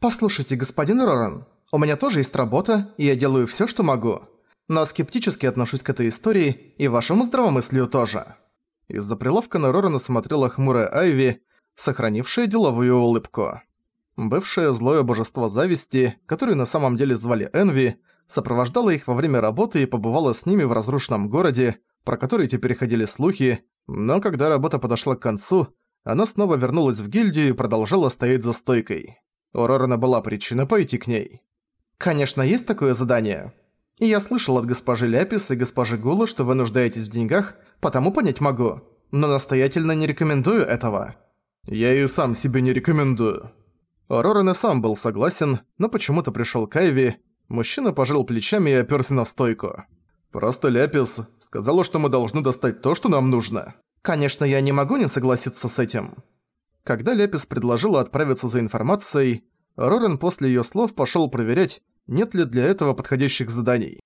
«Послушайте, господин Роран, у меня тоже есть работа, и я делаю всё, что могу. Но скептически отношусь к этой истории и вашему здравомыслию тоже». Из-за прилавка на Рорана смотрела хмурая Айви, сохранившая деловую улыбку. Бывшее злое божество зависти, которое на самом деле звали Энви, сопровождало их во время работы и побывало с ними в разрушенном городе, про который теперь ходили слухи, но когда работа подошла к концу, она снова вернулась в гильдию и продолжала стоять за стойкой. У Рорана была причина пойти к ней. «Конечно, есть такое задание. И я слышал от госпожи Ляпис и госпожи Гула, что вы нуждаетесь в деньгах, потому понять могу. Но настоятельно не рекомендую этого». «Я и сам себе не рекомендую». Роран и сам был согласен, но почему-то пришёл к Айви. Мужчина пожал плечами и опёрся на стойку. «Просто Ляпис сказала, что мы должны достать то, что нам нужно». «Конечно, я не могу не согласиться с этим». Когда Ляпис предложила отправиться за информацией, Рорен после её слов пошёл проверять, нет ли для этого подходящих заданий.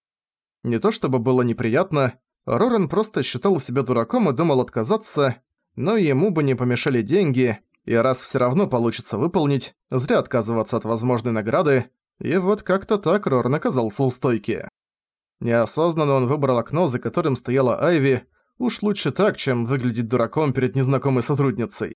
Не то чтобы было неприятно, Рорен просто считал себя дураком и думал отказаться, но ему бы не помешали деньги, и раз всё равно получится выполнить, зря отказываться от возможной награды, и вот как-то так Рорен оказался у стойки. Неосознанно он выбрал окно, за которым стояла Айви, уж лучше так, чем выглядеть дураком перед незнакомой сотрудницей.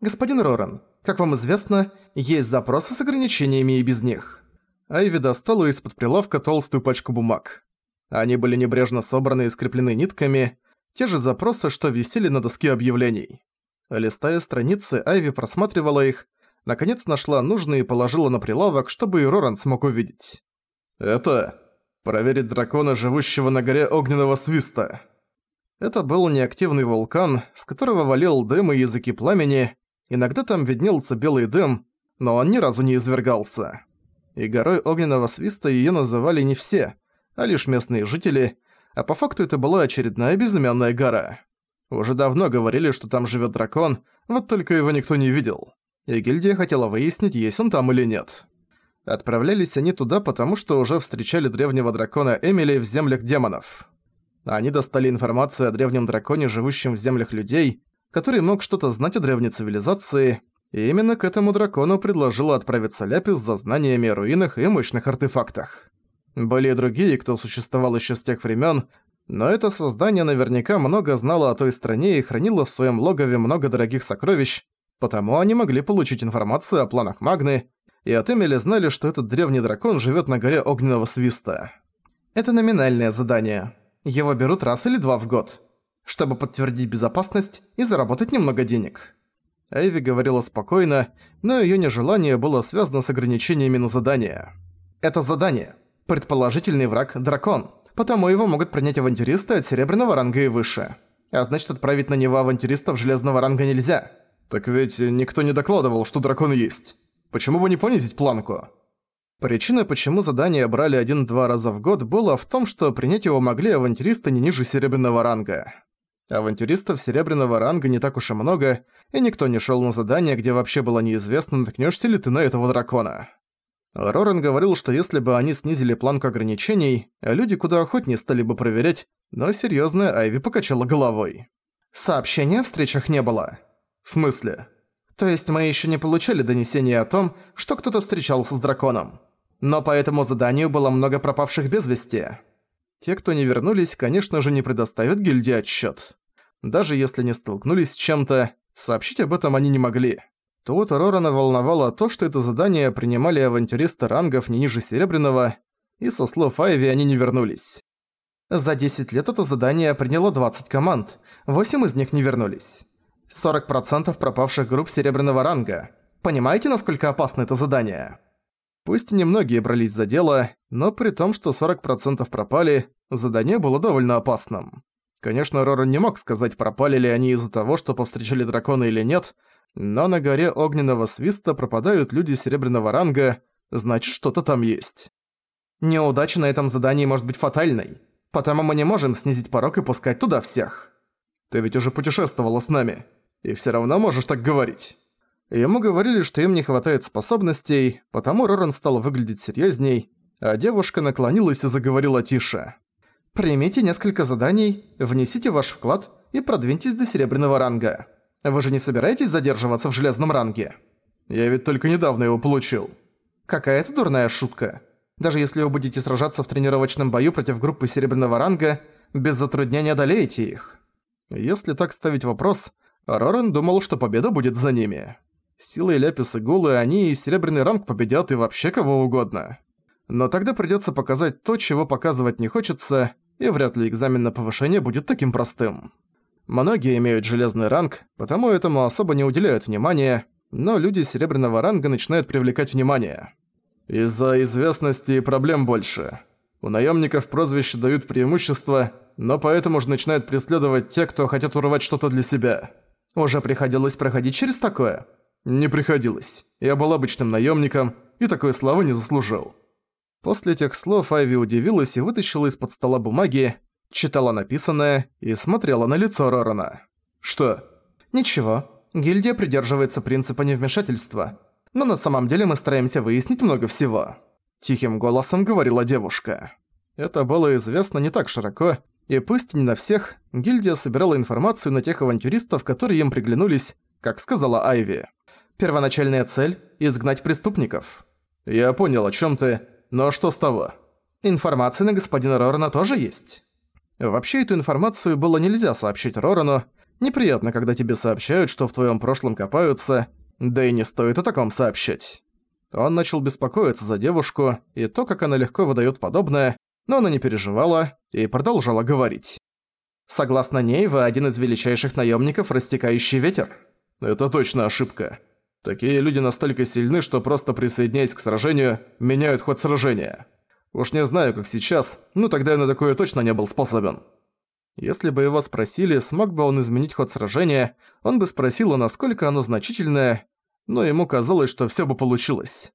«Господин Роран, как вам известно, есть запросы с ограничениями и без них». Айви достала из-под прилавка толстую пачку бумаг. Они были небрежно собраны и скреплены нитками, те же запросы, что висели на доске объявлений. Листая страницы, Айви просматривала их, наконец нашла нужные и положила на прилавок, чтобы и Роран смог увидеть. «Это... проверить дракона, живущего на горе огненного свиста». Это был неактивный вулкан, с которого валил дым и языки пламени, иногда там виднелся белый дым, но он ни разу не извергался. И горой огненного свиста её называли не все, а лишь местные жители, а по факту это была очередная безымянная гора. Уже давно говорили, что там живёт дракон, вот только его никто не видел. И гильдия хотела выяснить, есть он там или нет. Отправлялись они туда, потому что уже встречали древнего дракона Эмили в землях демонов. Они достали информацию о древнем драконе, живущем в землях людей, который мог что-то знать о древней цивилизации, и именно к этому дракону предложила отправиться Ляпис за знаниями о руинах и мощных артефактах. Были и другие, кто существовал еще с тех времен, но это создание наверняка много знало о той стране и хранило в своем логове много дорогих сокровищ, потому они могли получить информацию о планах Магны, и от Эмили знали, что этот древний дракон живет на горе Огненного Свиста. Это номинальное задание. Его берут раз или два в год, чтобы подтвердить безопасность и заработать немного денег. Эйви говорила спокойно, но её нежелание было связано с ограничениями на задание. Это задание. Предположительный враг – дракон, потому его могут принять авантюристы от серебряного ранга и выше. А значит, отправить на него авантюристов железного ранга нельзя. Так ведь никто не докладывал, что дракон есть. Почему бы не понизить планку? Причина, почему задание брали один-два раза в год, было в том, что принять его могли авантюристы не ниже серебряного ранга. Авантюристов серебряного ранга не так уж и много, и никто не шел на задание, где вообще было неизвестно, наткнешься ли ты на этого дракона. Рорен говорил, что если бы они снизили планку ограничений, люди куда охотнее стали бы проверять, но серьёзная Айви покачала головой. Сообщения о встречах не было. В смысле? То есть мы ещё не получали донесения о том, что кто-то встречался с драконом. Но по этому заданию было много пропавших без вести. Те, кто не вернулись, конечно же, не предоставят гильдии отчет. Даже если не столкнулись с чем-то, сообщить об этом они не могли. Тут Рорана волновало то, что это задание принимали авантюристы рангов не ниже Серебряного, и со слов Айви они не вернулись. За 10 лет это задание приняло 20 команд, 8 из них не вернулись. 40% пропавших групп Серебряного ранга. Понимаете, насколько опасно это задание? Пусть немногие брались за дело, но при том, что 40% пропали, задание было довольно опасным. Конечно, Роран не мог сказать, пропали ли они из-за того, что повстречали дракона или нет, но на горе огненного свиста пропадают люди серебряного ранга, значит, что-то там есть. Неудача на этом задании может быть фатальной, потому мы не можем снизить порог и пускать туда всех. Ты ведь уже путешествовала с нами, и всё равно можешь так говорить. Ему говорили, что им не хватает способностей, потому Роран стал выглядеть серьезней, а девушка наклонилась и заговорила тише. «Примите несколько заданий, внесите ваш вклад и продвиньтесь до серебряного ранга. Вы же не собираетесь задерживаться в железном ранге?» «Я ведь только недавно его получил». Какая-то дурная шутка. Даже если вы будете сражаться в тренировочном бою против группы серебряного ранга, без затруднения одолеете их. Если так ставить вопрос, Рорен думал, что победа будет за ними. Силой Ляпис и Гулы они и серебряный ранг победят и вообще кого угодно. Но тогда придётся показать то, чего показывать не хочется, и вряд ли экзамен на повышение будет таким простым. Многие имеют железный ранг, потому этому особо не уделяют внимания, но люди серебряного ранга начинают привлекать внимание. Из-за известности и проблем больше. У наемников прозвища дают преимущество, но поэтому же начинают преследовать те, кто хотят урвать что-то для себя. Уже приходилось проходить через такое? Не приходилось. Я был обычным наемником и такой славы не заслужил. После этих слов Айви удивилась и вытащила из-под стола бумаги, читала написанное и смотрела на лицо Рорана. «Что?» «Ничего. Гильдия придерживается принципа невмешательства. Но на самом деле мы стараемся выяснить много всего». Тихим голосом говорила девушка. Это было известно не так широко, и пусть не на всех, гильдия собирала информацию на тех авантюристов, которые им приглянулись, как сказала Айви. Первоначальная цель – изгнать преступников. «Я понял, о чем ты, но что с того?» «Информация на господина Рорана тоже есть». Вообще, эту информацию было нельзя сообщить Рорану. Неприятно, когда тебе сообщают, что в твоем прошлом копаются, да и не стоит о таком сообщать. Он начал беспокоиться за девушку и то, как она легко выдает подобное, но она не переживала и продолжала говорить. Согласно ней, вы один из величайших наемников, растекающий ветер. Это точно ошибка. Такие люди настолько сильны, что просто присоединяясь к сражению, меняют ход сражения. Уж не знаю, как сейчас, но тогда я на такое точно не был способен. Если бы его спросили, смог бы он изменить ход сражения, он бы спросил, насколько оно значительное, но ему казалось, что всё бы получилось.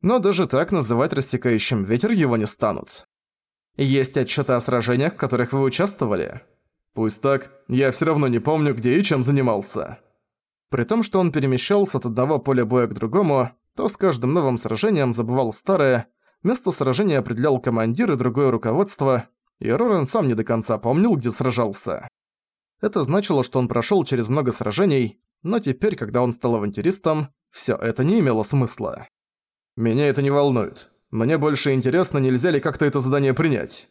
Но даже так называть рассекающим ветер его не станут. Есть отчёты о сражениях, в которых вы участвовали? Пусть так, я всё равно не помню, где и чем занимался. При том, что он перемещался от одного поля боя к другому, то с каждым новым сражением забывал старое, Место сражения определял командир и другое руководство, и Рорен сам не до конца помнил, где сражался. Это значило, что он прошёл через много сражений, но теперь, когда он стал авантюристом, всё это не имело смысла. «Меня это не волнует. Мне больше интересно, нельзя ли как-то это задание принять?»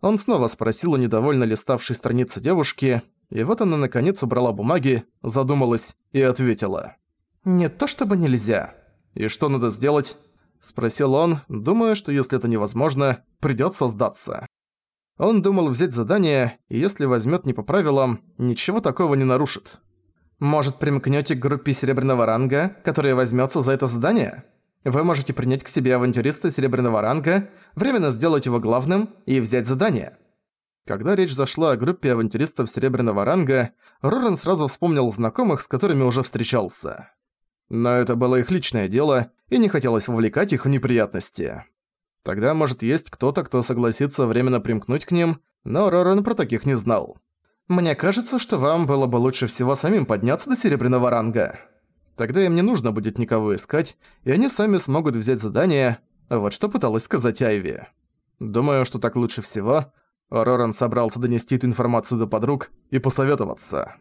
Он снова спросил у недовольно листавшей страницы девушки, и вот она наконец убрала бумаги, задумалась и ответила. «Не то чтобы нельзя. И что надо сделать?» – спросил он, думая, что если это невозможно, придётся сдаться. Он думал взять задание, и если возьмёт не по правилам, ничего такого не нарушит. Может, примкнёте к группе серебряного ранга, которая возьмётся за это задание? Вы можете принять к себе авантюриста серебряного ранга, временно сделать его главным и взять задание. Когда речь зашла о группе авантюристов серебряного ранга, Рорен сразу вспомнил знакомых, с которыми уже встречался. Но это было их личное дело, и не хотелось вовлекать их в неприятности. Тогда, может, есть кто-то, кто согласится временно примкнуть к ним, но Роран про таких не знал. «Мне кажется, что вам было бы лучше всего самим подняться до серебряного ранга. Тогда им не нужно будет никого искать, и они сами смогут взять задание, вот что пыталась сказать Айви. Думаю, что так лучше всего. Роран собрался донести эту информацию до подруг и посоветоваться.